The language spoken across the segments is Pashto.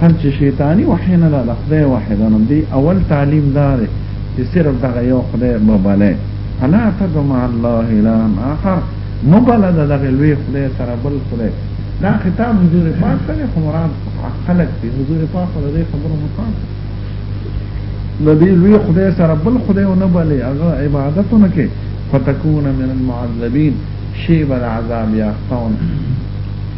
هر چې شیطانی وحی نه ده خدای وحی ده نو دی اول تعلیم دار چې صرف دغه یو خدای مباله انا تدعو مع الله الا اخر مباله ده دغه لوی خدای سره بل خدای دا خطاب حضور پاک سره خو مراد خلق دی حضور پاک سره دې خبرو مقام نبی لوی خدای سره بل خدای نه بلې هغه عبادتونه کې فتكون من المعذبين شيب العذاب يا قوم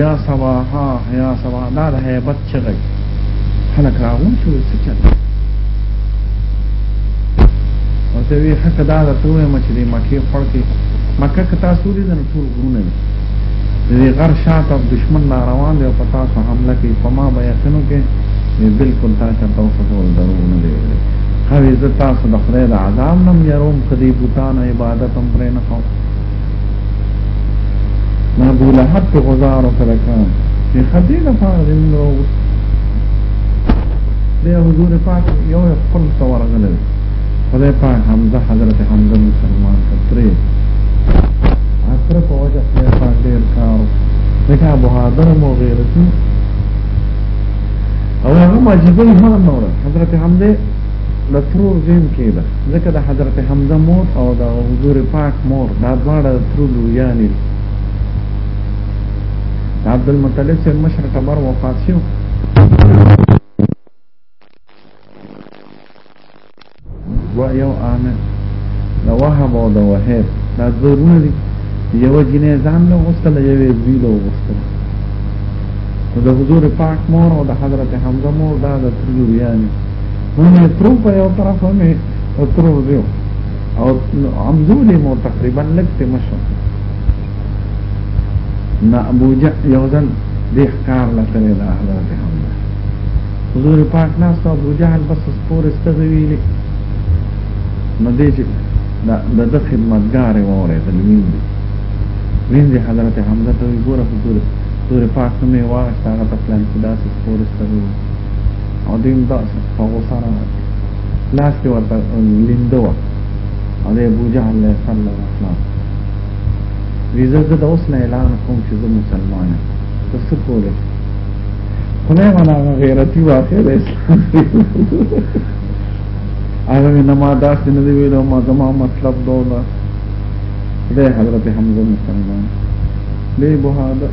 یا سبا ها یا سبا دا د هیبت چغی خلک راغون شو څه چل او ته وی حق دا د توه مچ دی مکه خړ کې مکه کتا سوري د ټول غرونه دی غر شاته دشمن را روان دی او پتا سو حمله کوي فما بیاتنو کې بالکل تا ته توفه ول درونه دی خو عزت تاسو د خدای د عذاب نم یروم کدی بوتان عبادت هم پرې نه خو ما ابو لهب په غزار سره کړم چې خدای نه پاره دې نو دې حضور پاک یو خپل څور غلل خدای پاک حمزه حضرت حمزه مسلمان کړی اثر په وجه خدای پاک ډیر کار دغه بهادر مو غیرتی او هغه مجبور هم نور حضرت حمزه د ترور زویم کېده ځکه د حضرت حمزه مور او د حضور پاک مور دا دواړه د ترور لوریانې دي د عبدالمطلب صاحب مشر ټبر وفات شو و یو عامل د وهب او د وهب دا ضروري دي یو جنې ځان له غوښتل یوې زوی له غوښتل د حضور پاک مور او د حضرت حمزه مور دا د ترور یانې ونه ترو په یو طرف مې ترو دیو او عمزولې مو تقریبا لګته مشو نه ابو جا یو ځل د ښکار لته له حضرت حمزه حضور پاک ناس ته ابو جهل بس سپور استغویلی نو دې چې دا د خدمتګار وره د لمین دی وین دی حضرت حمزه ته ګوره حضور حضور پاک مې واغښت هغه په پلان کې داسې سپور استغویلی او دوی هم داسې په غوسه راغلي لاس کې ورته لینده وه او د ابو جهل له سر له خلاص وي زه د اوس نه اعلان کوم چې زه مسلمان یم ته څه کولی خدای مانا غیرتی واقع دی هغه نه ما داسې نه دی ویل ما زما مطلب دا ده د حضرت حمزه مسلمان دی بهادر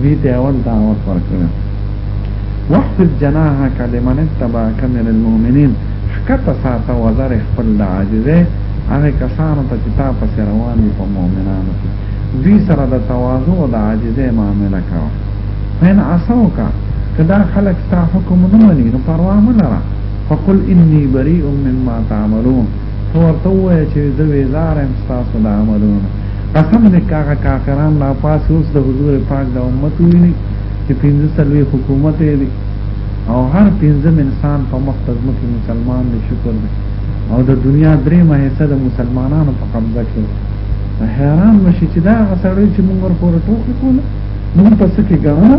دوی ته اول دعوت ورکړ وحفظ جناحك لمن اتبعك من المؤمنين شکته ساته وزر خپل د عاجزه هغه کسانو ته چې تا پس روان دي په مؤمنانو کې دوی سره د تواضع او د عاجزه معامله کوه فین عصوکا کدا خلق ستا حکم نه مني نو پروا مه لره فقل اني بريء مما تعملون نو ورته وایي چې زه ویزار یم ستاسو د عملونو نه قسم دې کاغه کافران لا پاس اوس د حضور پاک د امت ویني چې پنځه سلوي حکومت دی او هر پنځم انسان په مخ د ځمکې مسلمان دی شکر دی او د دنیا درې مهسه د مسلمانانو په قبضه کې حیران مشي چې دا غسړی چې موږ ورپورې ټوکې کوله موږ په څه کې ګاونه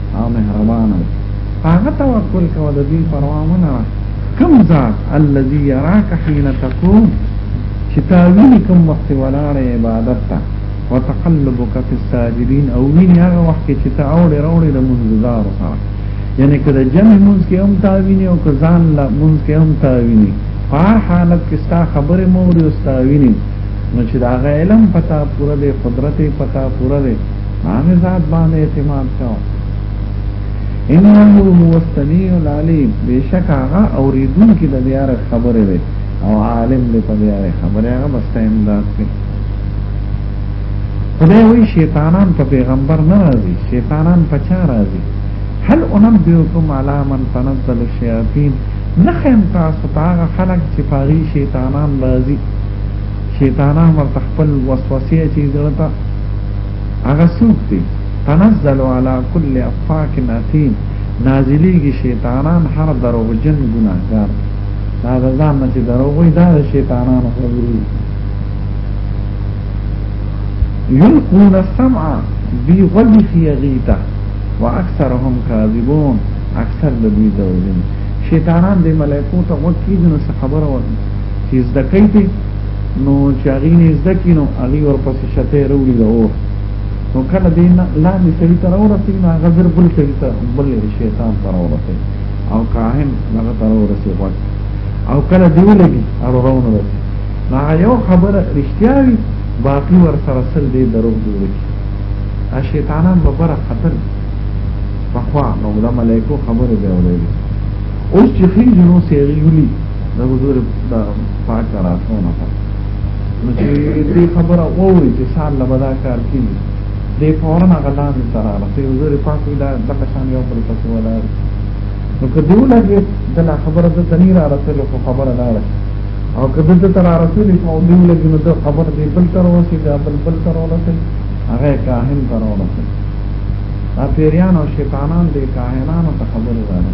او مهربانه هغه توکل کو د دې پروا نه کوم ذات الذي يراك حين تقوم چې تا ویني کوم وخت ولاړ عبادت ته وتقلبك في الساجدين او ویني هغه وخت چې تا اوړې راوړې د منځدار سره یعنی که د جمع منځ کې هم تا ویني او که ځان لا منځ کې هم تا ویني په حالت کې ستا خبره موري او ستا ویني نو چې دا غ علم پتا پوره دی قدرت پتا پوره دی هغه ذات باندې اعتماد کوه انه هو السميع العليم بشک هغه اوریدون کې د دیار خبره وي او عالم دې په دیار خبره هغه بس امداد کوي خدای وی شیطانان په پیغمبر نه راځي شیطانان په چا راځي هل انبئکم علی من تنزل الشیاطین نخیم تاسو ته هغه خلک چې پاغي شیطانان راځي شیطانان ورته خپل وسوسې چې دلته هغه څوک دی تنزل علی کل افاک نثیم نازلیږي شیطانان هر دروغجن ګناهګار دا د ځان نه چې دروغ وي دا د شیطانانو خبرې یلقون السمع بی غلی خیغیتا و اکثرهم کاذبون اکثر د دوی دروغجن شیطانان د ملائکو ته وکیدنه خبره ورته چې زده کوي نو چې هغه نه زده کینو هغه ورپسې شته وروړي دا اور نو کله دې نه لاندې سړي تر اورته نه غزر بل سړي تر بل شیطان تر اورته او کاهن هغه تر اورته وخت او کله دی ولګي او روانه ده نا یو خبره رښتیا وي باقی ور سره سل دی درو جوړ کی ا شیطانان به بره خطر په خوا نو د ملائکو خبره دی ولې اوس چې خېجنو سیغي ولي د حضور پاک ته راتلونه کړه نو چې دې خبره ووري چې سال له بدا کار کیږي دې فورا هغه لاندې ته راغله چې حضور پاک وي دا دغه شان یو بل پسې ولاړ نو که دیو لګي د لا خبره د تنی را رسېږي خو خبره لاړه او که د ته را رسېږي خو دیو لګي نو د خبره دې بل تر وسی دا بل بل تر ولته هغه کاهن تر ولته دا پیریان او شیطانان دې کاهنانو ته خبره راځي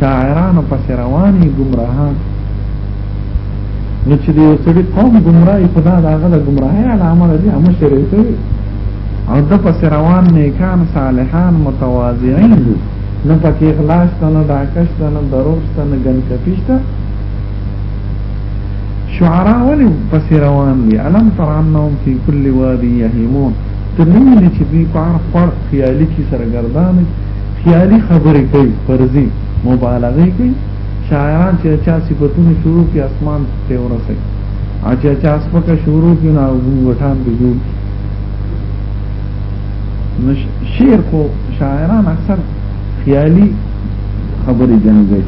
شاعرانو پس رواني گمراهان نو چې یو سړي قوم گمراهي خدا دا غل گمراهي علامه دي هم شری کوي او د پس روان نیکان صالحان متواضعين دي نه پکې اخلاص ته نه داکش ته نه دروغ ته نه ګنکپیشته شعراء ولې پس روان دي علم تر انهم فی کل وادی یهیمون تر نوی چې دوی په هر خور خیالي کې سره ګردان خیالي خبرې کوي فرضي مبالغه کوي شاعران چې چا صفاتونه شروع کې اسمان ته ورسي اچھا چا سپکه شروع کې نه غټان به جوړ نش شعر کو شاعران اکثر خیالي خبرې جنګي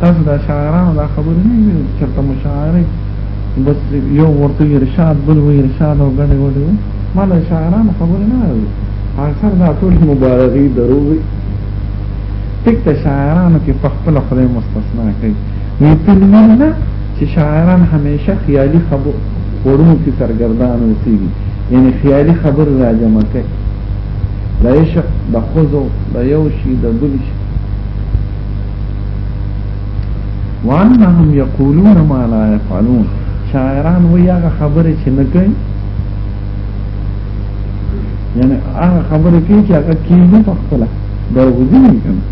تاسو دا شاعران دا خبرې نه چرته مشاعره بس یو ورته ارشاد بل وی ارشاد او غړي وړي ما له شاعرانو خبرې نه اوري اکثر دا ټول مبالغي دروي ټیک ته شاعرانو کې په خپل خدای مستثنا کوي نو تلمن نه چې شاعران همیشه خیالي خبر ورونو کې سرګردان اوسېږي یعنی خیالي خبر راجم کوي د عشق د خوځو د یو شي د بل شي وانهم یقولون ما لا يفعلون شاعران وی هغه خبره چې نه کوي یعنی هغه خبره کې چې هغه کیږي په خپل دا وځي کنه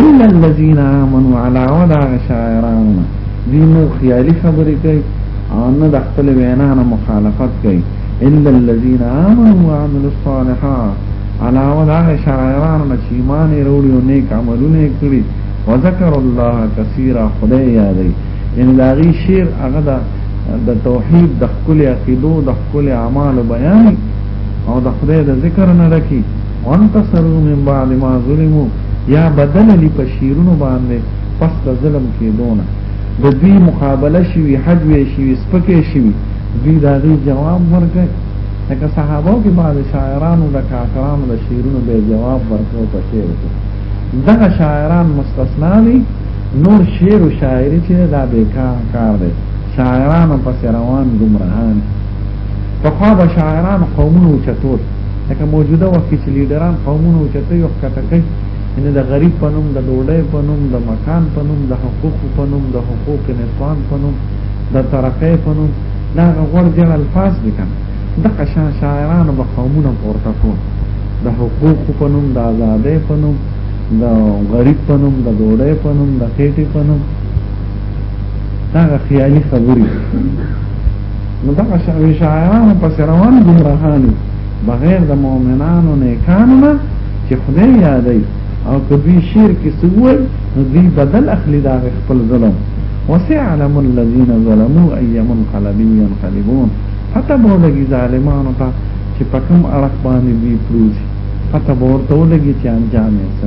الا الذين امنوا على وضع شاعرنا دي نو خیالي خبره کوي او نه د خپل وینا نه مخالفت کوي الا الذين امنوا وعملوا الصالحات على وضع شاعرنا چې ایمان وروړي او نیک عملونه کړی وذكر الله كثيرا خدای یادوي یعنی دا غي شعر هغه دا د توحید د خپل عقیدو د خپل اعمال بیان او د خدای د ذکر نه رکی وانتصروا من بعد ما ظلموا یا بدل لی پشیرونو باندې پس د ظلم کېدونه د دوی مقابله شوی حجوی شوی سپکه شوی دوی دا غي جواب ورکړي لکه صحابه کې بعض شاعرانو د کاکرانو د شعرونو به جواب ورکړو په شعر کې دغه شاعران مستثنا دي نور شعر او شاعري چې دا بیکار کار دی شاعرانو پس روان ګمراهان په خوا به شاعران قومونو چتور لکه موجوده وخت کې چې لیډران قومونو چتې یو کته کوي ان د غریب په نوم د ډوډۍ په نوم د مکان په نوم د حقوق په نوم د حقوق نسوان په نوم د ترقې په نوم دا غوړ جړ الفاظ دي کنه دغه شان شاعرانو به قومونه پورته کوي د حقوق په نوم د آزادۍ په نوم د غریب په نوم د ډوډۍ په نوم د خېټې په نوم دا خیالي خبرې نو دا شاوې شاعرانو په روان ګمراهان بغیر د مؤمنانو نیکانو نه چې خدای یادای او کبي شیر کې سوی نو دی بدل اخلي دا خپل ظلم وسيعلم الذين ظلموا ايم القلبين ينقلبون فتبو لګي ظالمانو ته چې په کوم اړخ باندې دوی پروزي پته به ورته ولګي چې انجام یې څه